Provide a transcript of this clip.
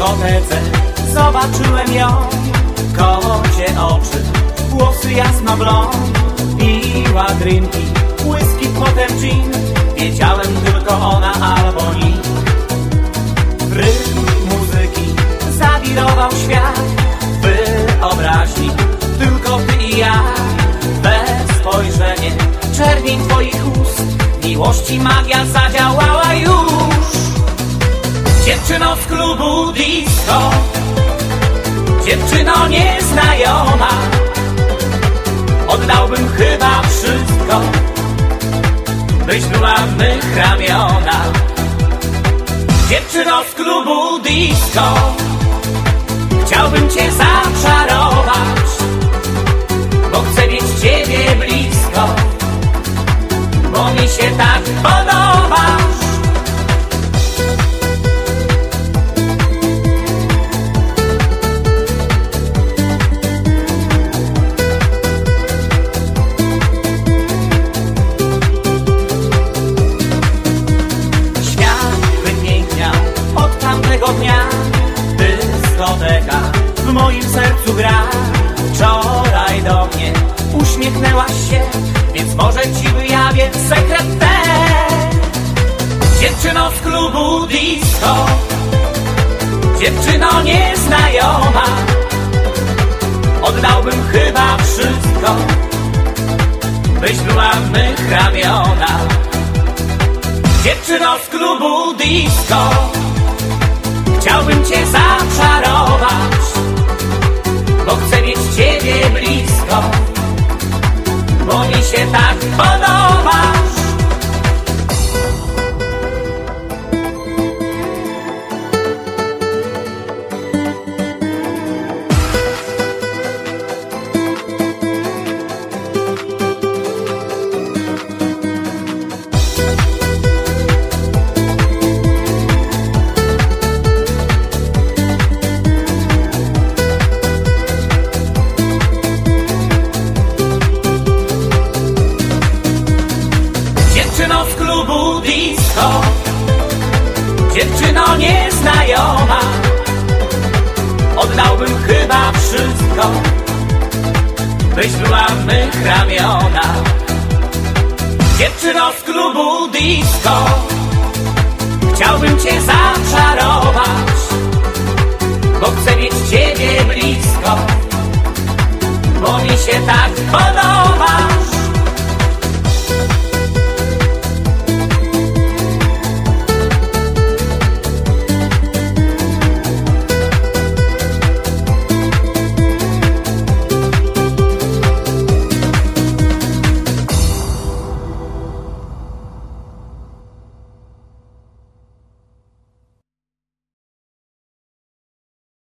dyskotece. Zobaczyłem ją, kocie oczy. Włosy jasno blond Piła drinki, whisky, potem gin. Wiedziałem tylko ona albo W rytm muzyki zawirował świat. Wyobraźni, tylko ty i ja. Bez spojrzenie, czerwień twoich ust. Miłości magia zadziałała już disco Dziewczyno nieznajoma Oddałbym chyba wszystko. Byś była w mych ramionach Dziewczyno z klubu disco Chciałbym cię zaczarować w moim sercu gra. Wczoraj do mnie uśmiechnęłaś się Więc może ci wyjawię sekret ten. Dziewczyno z klubu disco Dziewczyno nieznajoma. Oddałbym chyba wszystko Byś była w mych ramionach Dziewczyno z klubu disco Chciałbym cię zaczarować Bo mi Dziewczyno nieznajoma. Oddałbym chyba wszystko. Byś była w mych ramionach. Dziewczyno z klubu disco. Chciałbym cię zaczarować Bo chcę mieć ciebie blisko. Bo mi się tak podoba